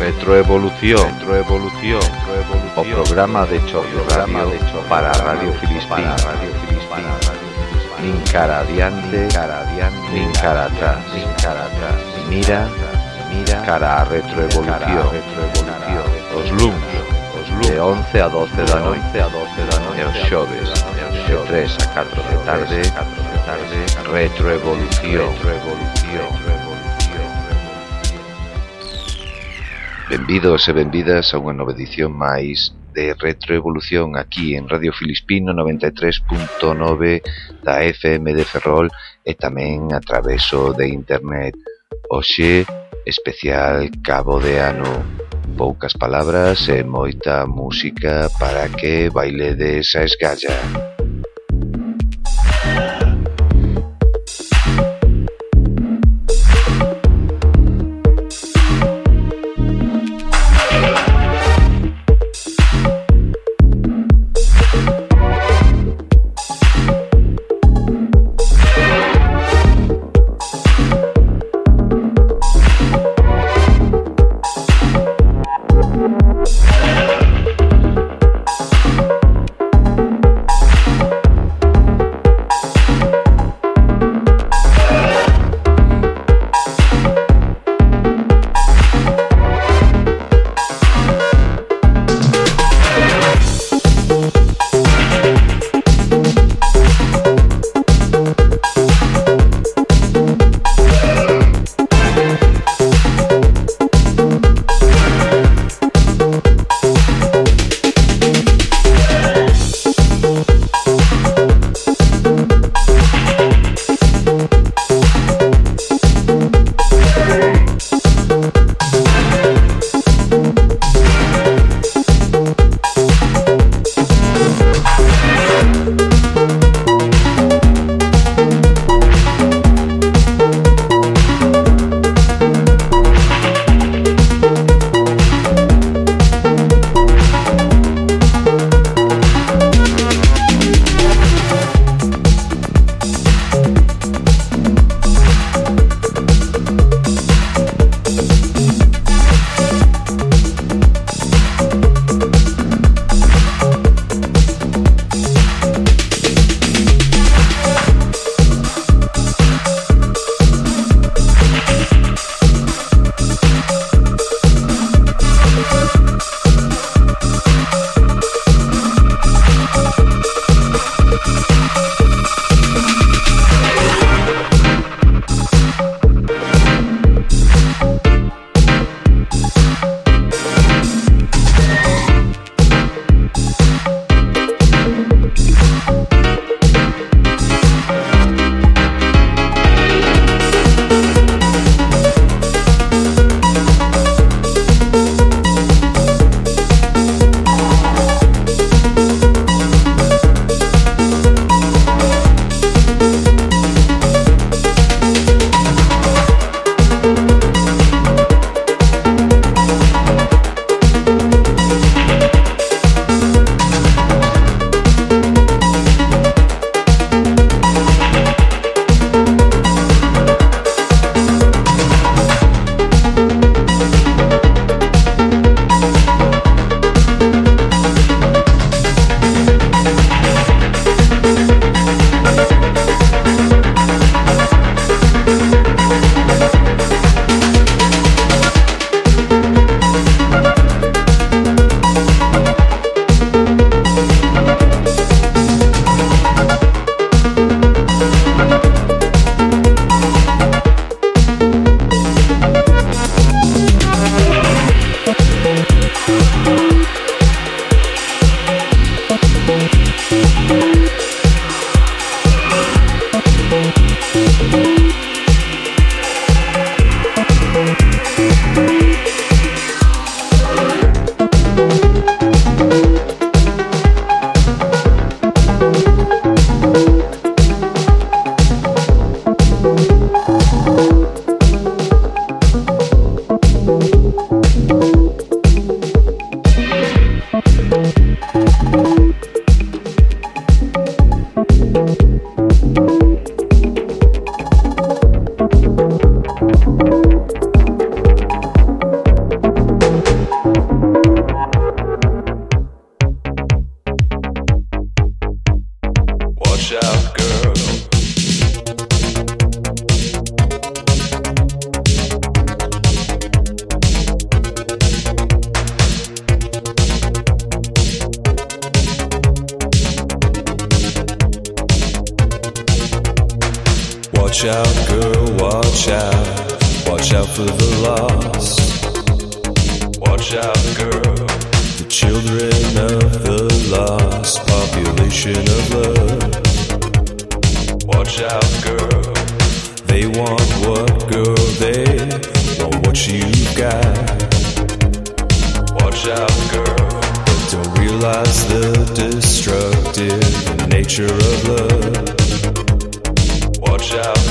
Retroevolución, retroevolución, o programa de choque programa de choque para Radio Filispín, Radio Filispín, nin cara adiante, cara adiante, nin cara atrás, nin cara atrás, mira, mira, cara a retroevolución, retroevolución, os luns, de 11 a 12 da noite a 12 da noite aos xoves de 3 a 4 de tarde. tarde. Retroevolución. Revolución Benvidos e benvidas a unha nova edición máis de Retroevolución aquí en Radio Filispino 93.9 da FM de Ferrol e tamén a traveso de internet. Oxe, especial Cabo de Ano poucas palabras e moita música para que bailedes a esgalla. Watch out, girl. They want what, girl? They want what you've got. Watch out, girl. But don't realize the destructive nature of love. Watch out,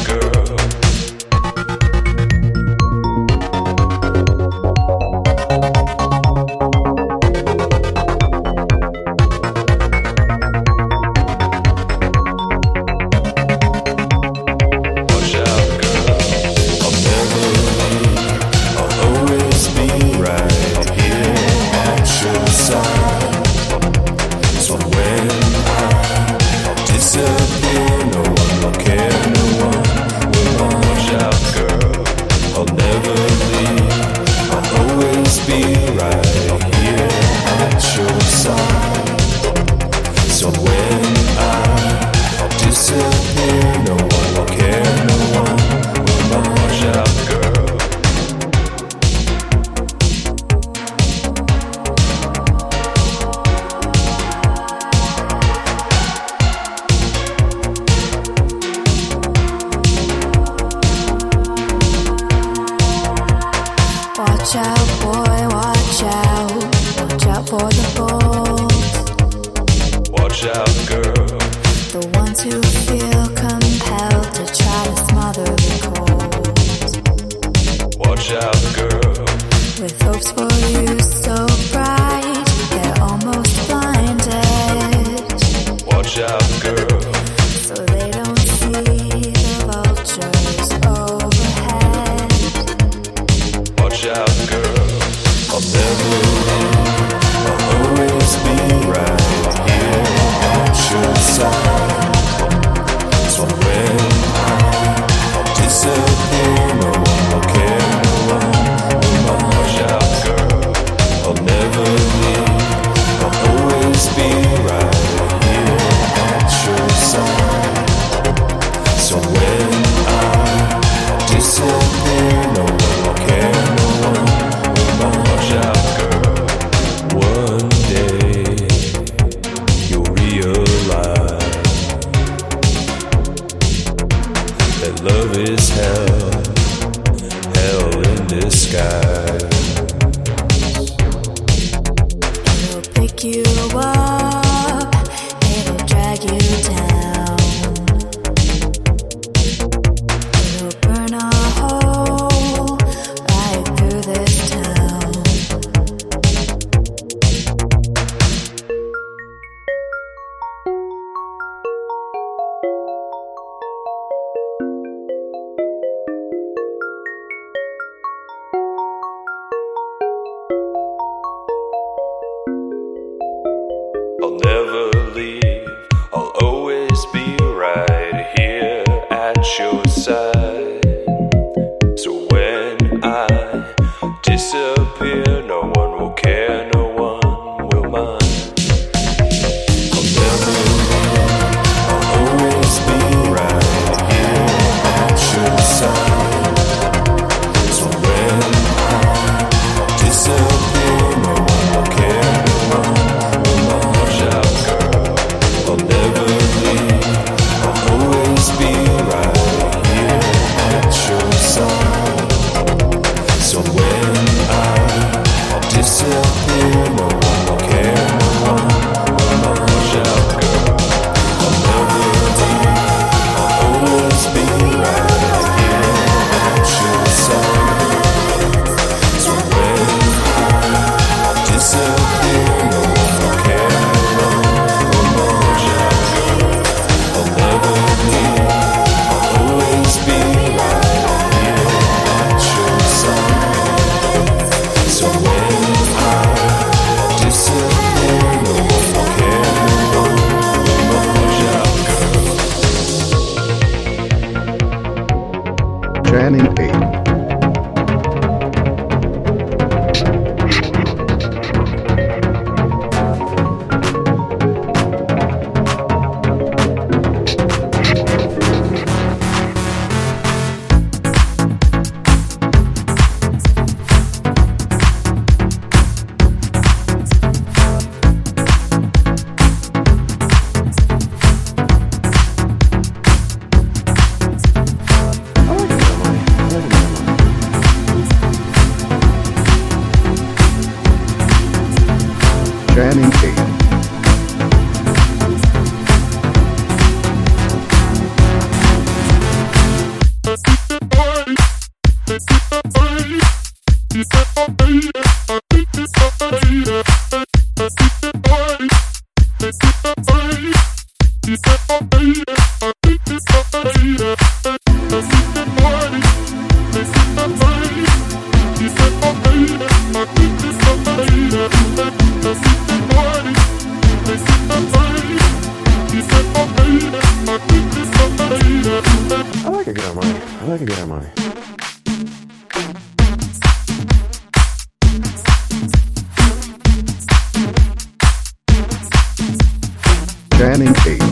Channing Tatum.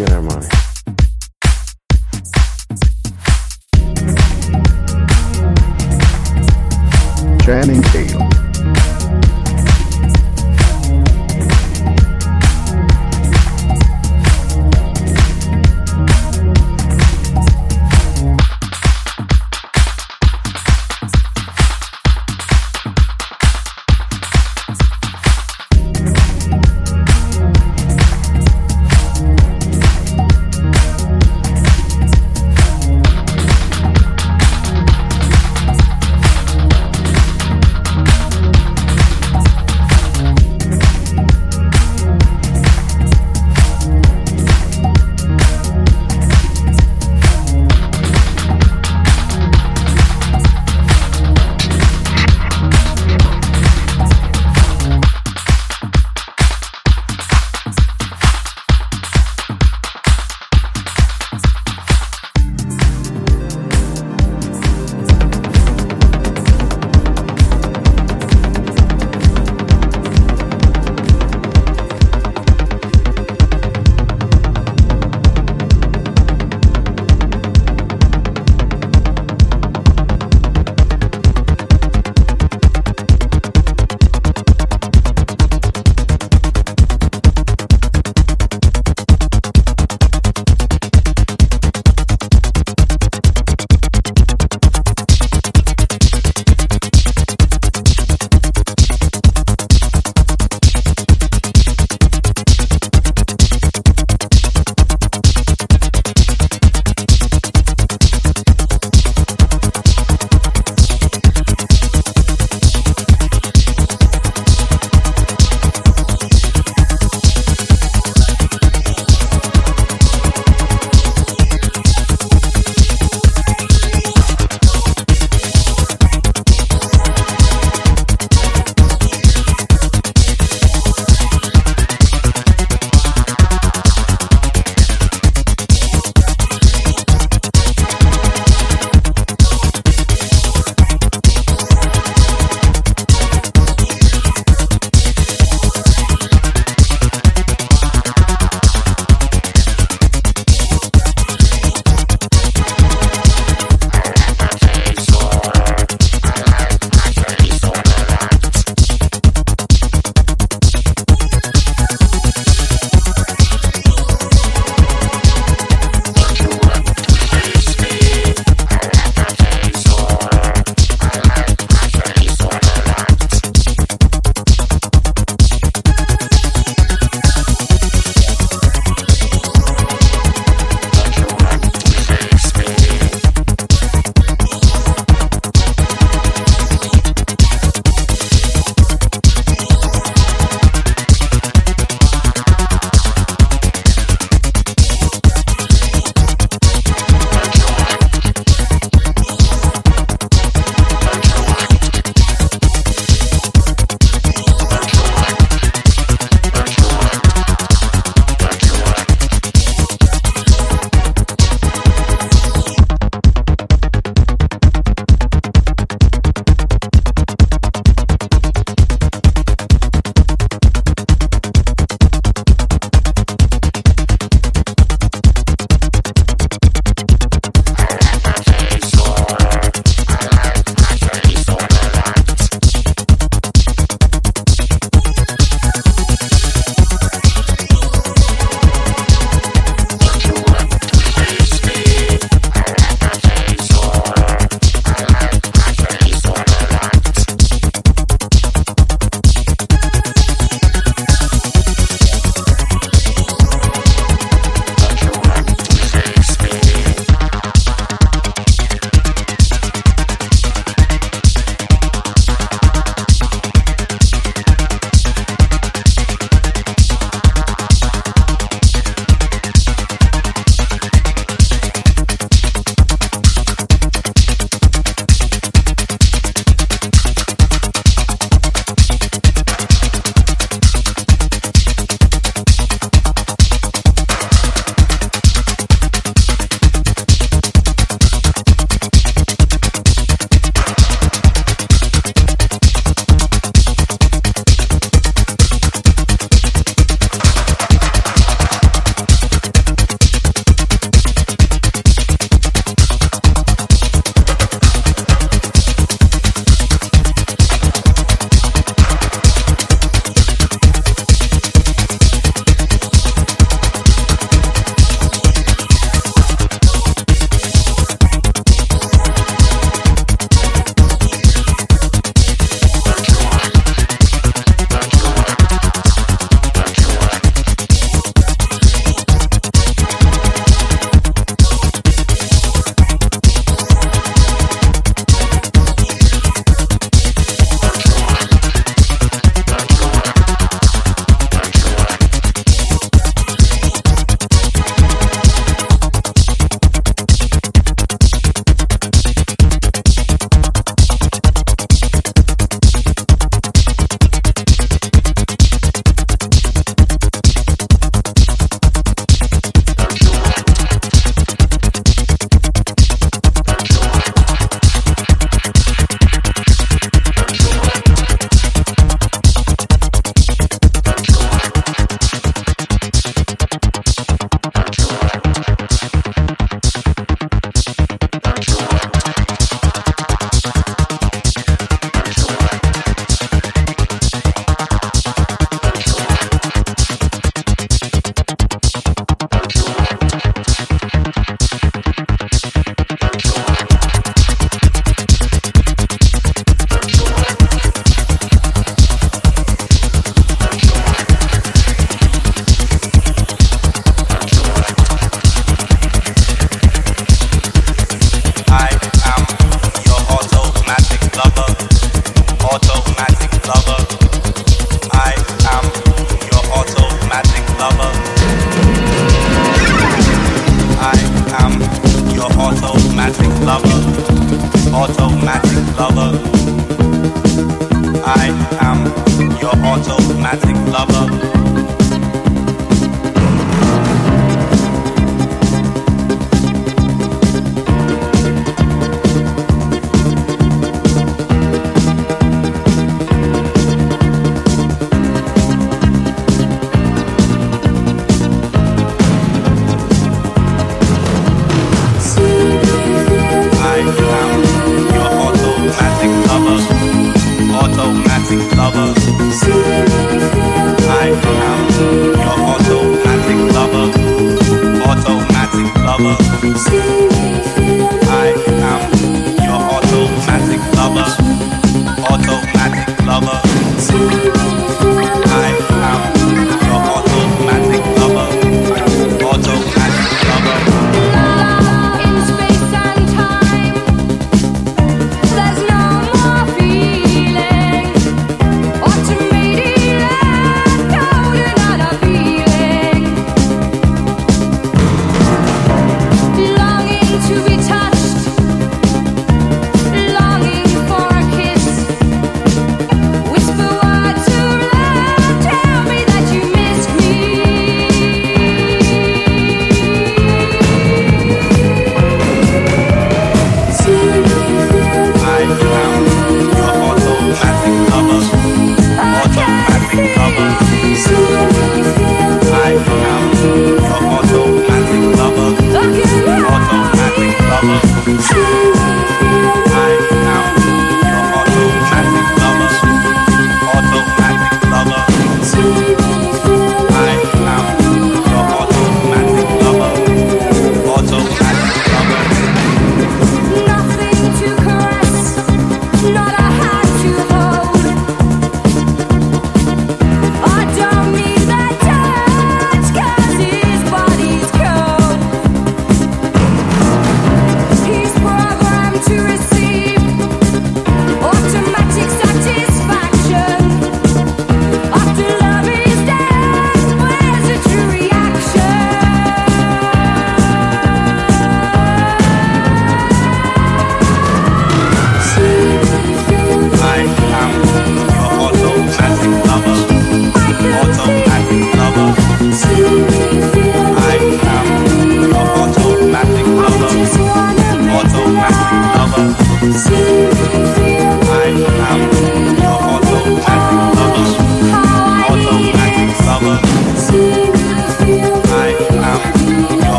A good money.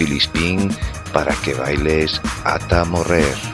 Filispín para que bailes hasta morrer.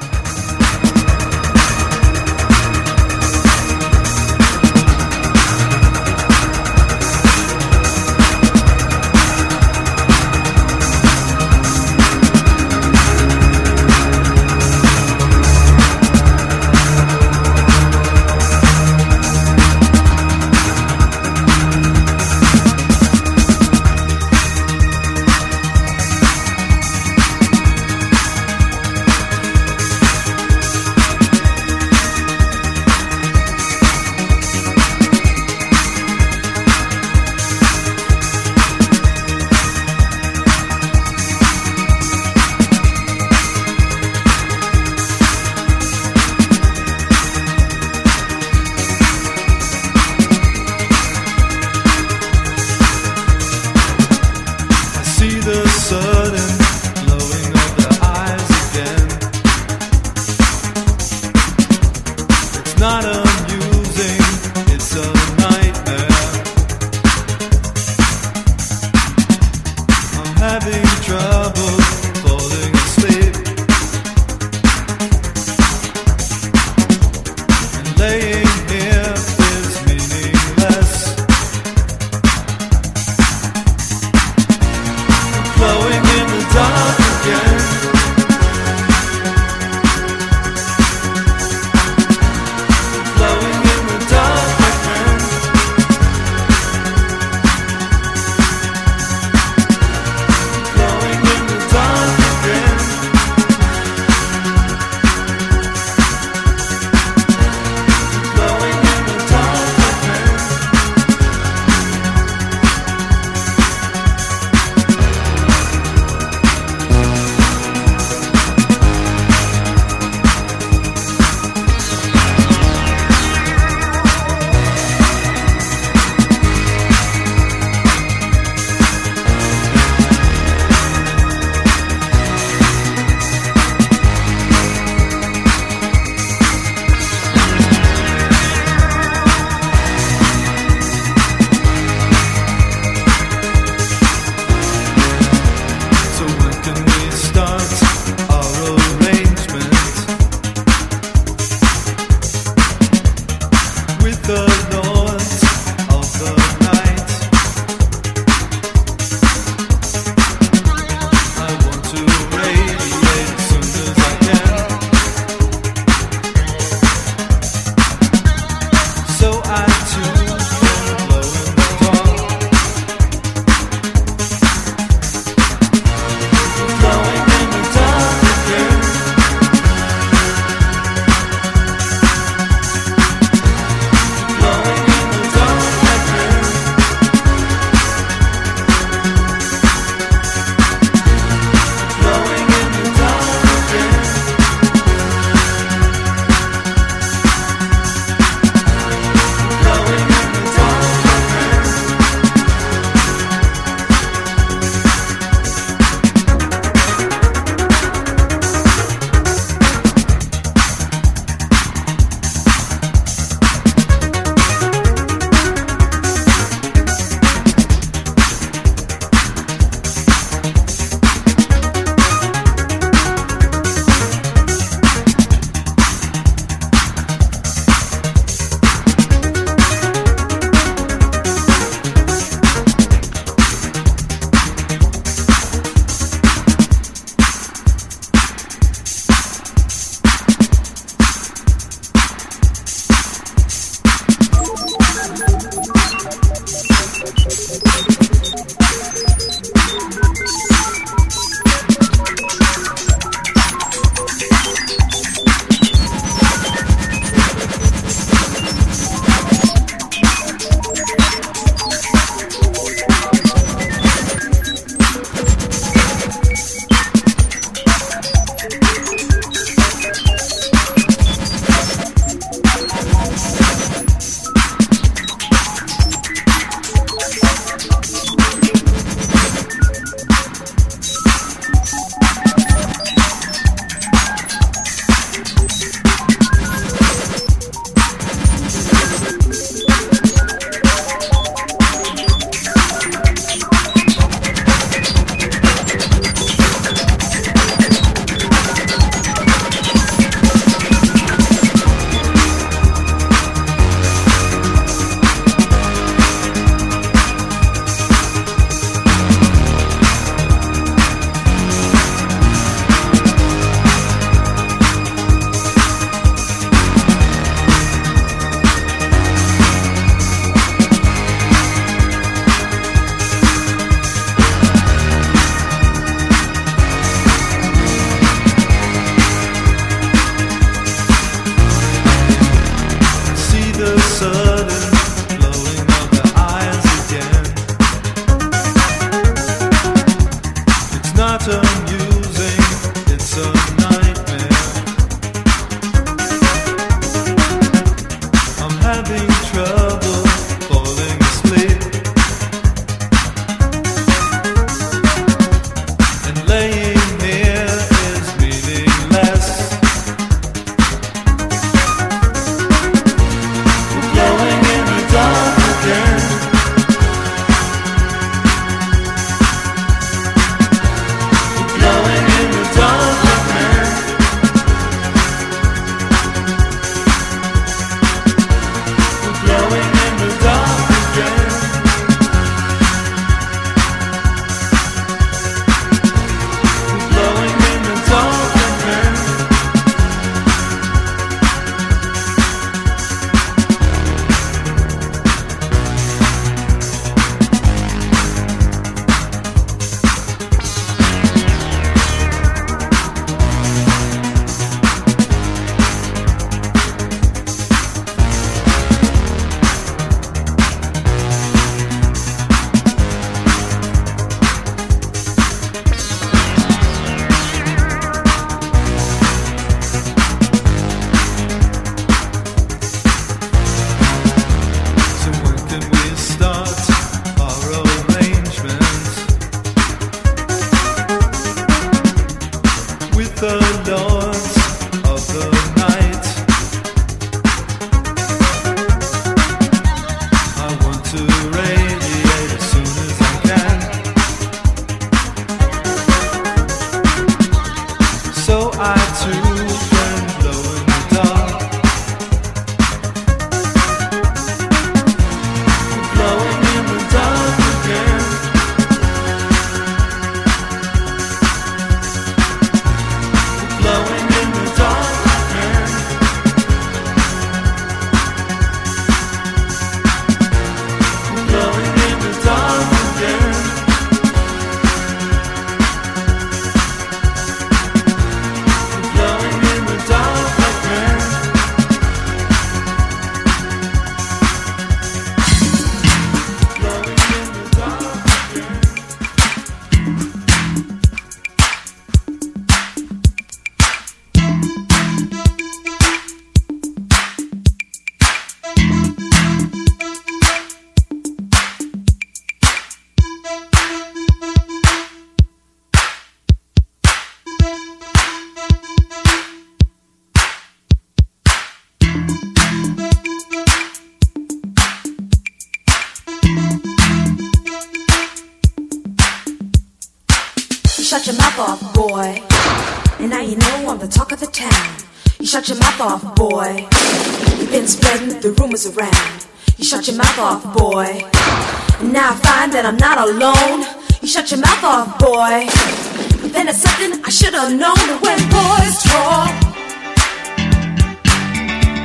Then it's something I should have known when boys talk.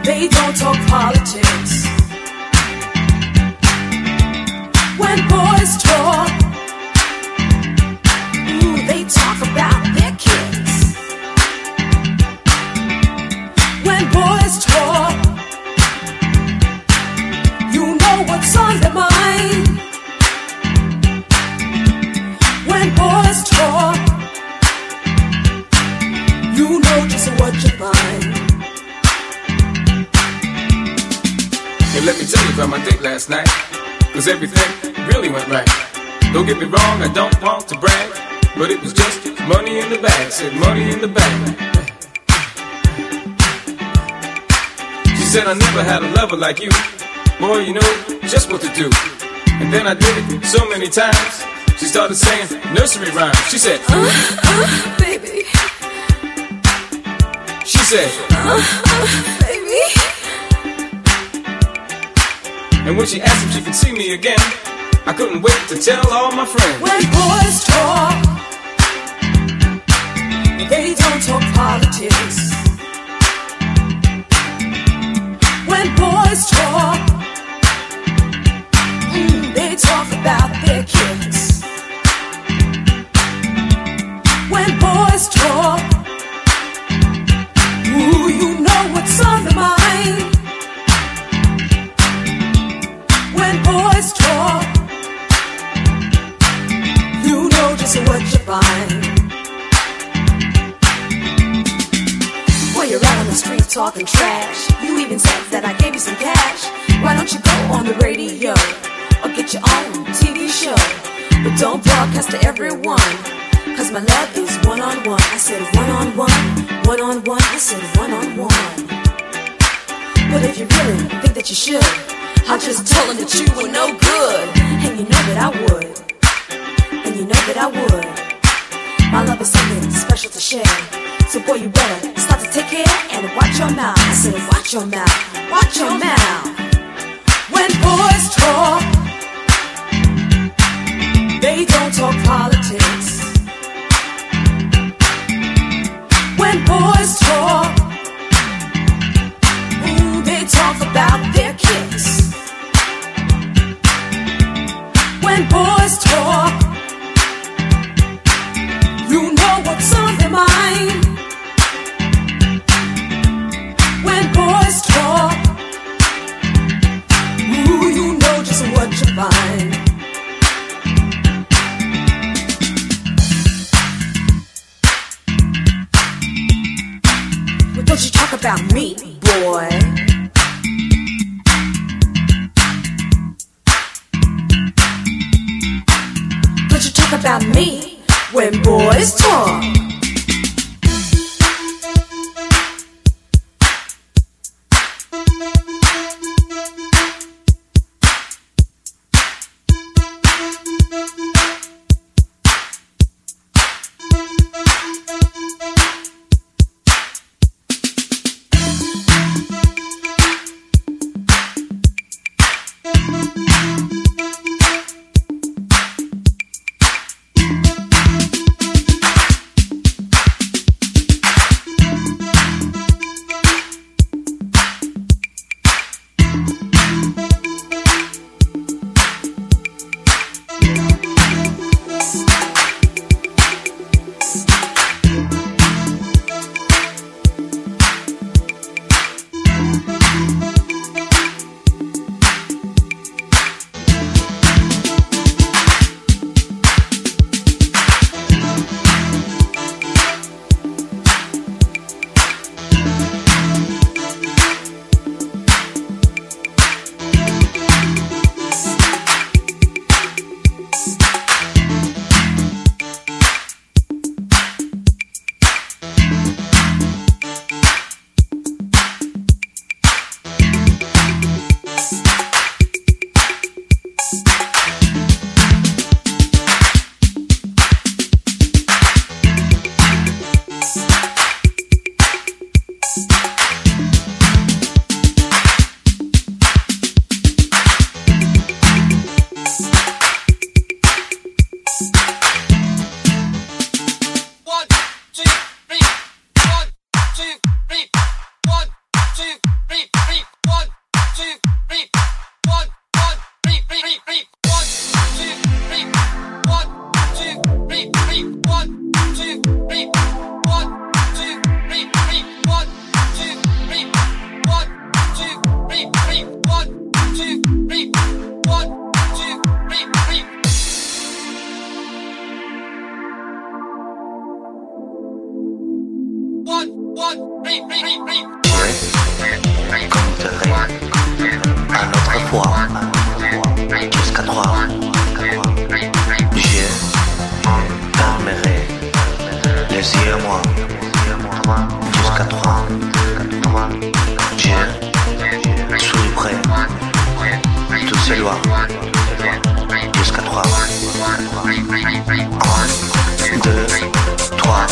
They don't talk politics. When boys talk, ooh, they talk about their kids. When boys talk, And let me tell you about my date last night. Cause everything really went right. Don't get me wrong, I don't want to brag. But it was just money in the bag. Said money in the bag. She said I never had a lover like you. Boy, you know just what to do. And then I did it so many times. She started saying nursery rhymes. She said, Uh, uh, baby, she said, uh, uh, and when she asked if she could see me again, I couldn't wait to tell all my friends. When boys talk, they don't talk politics. When boys talk, mm, they talk about their kids. When boys talk, ooh, you know what's on the mind. When boys talk, you know just what you find. While you're out on the street talking trash, you even said that I gave you some cash. Why don't you go on the radio or get your own TV show? But don't broadcast to everyone. Cause my love is one on one. I said one on one, one on one. I said one on one. But if you really think that you should, I'll just tell them that you were no good. And you know that I would. And you know that I would. My love is something special to share. So boy, you better start to take care and watch your mouth. I said, watch your mouth, watch your mouth. When boys talk, they don't talk politics. When boys talk, When Selva. Jusqu'à 3. 1, 2, 3.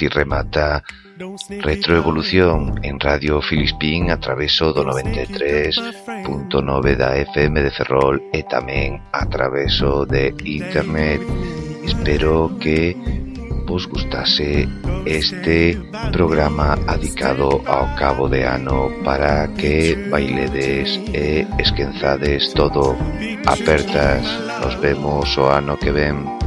así remata Retroevolución en Radio Filispín a traveso do 93.9 da FM de Ferrol e tamén a traveso de Internet. Espero que vos gustase este programa adicado ao cabo de ano para que bailedes e esquenzades todo. Apertas, nos vemos o ano que ven.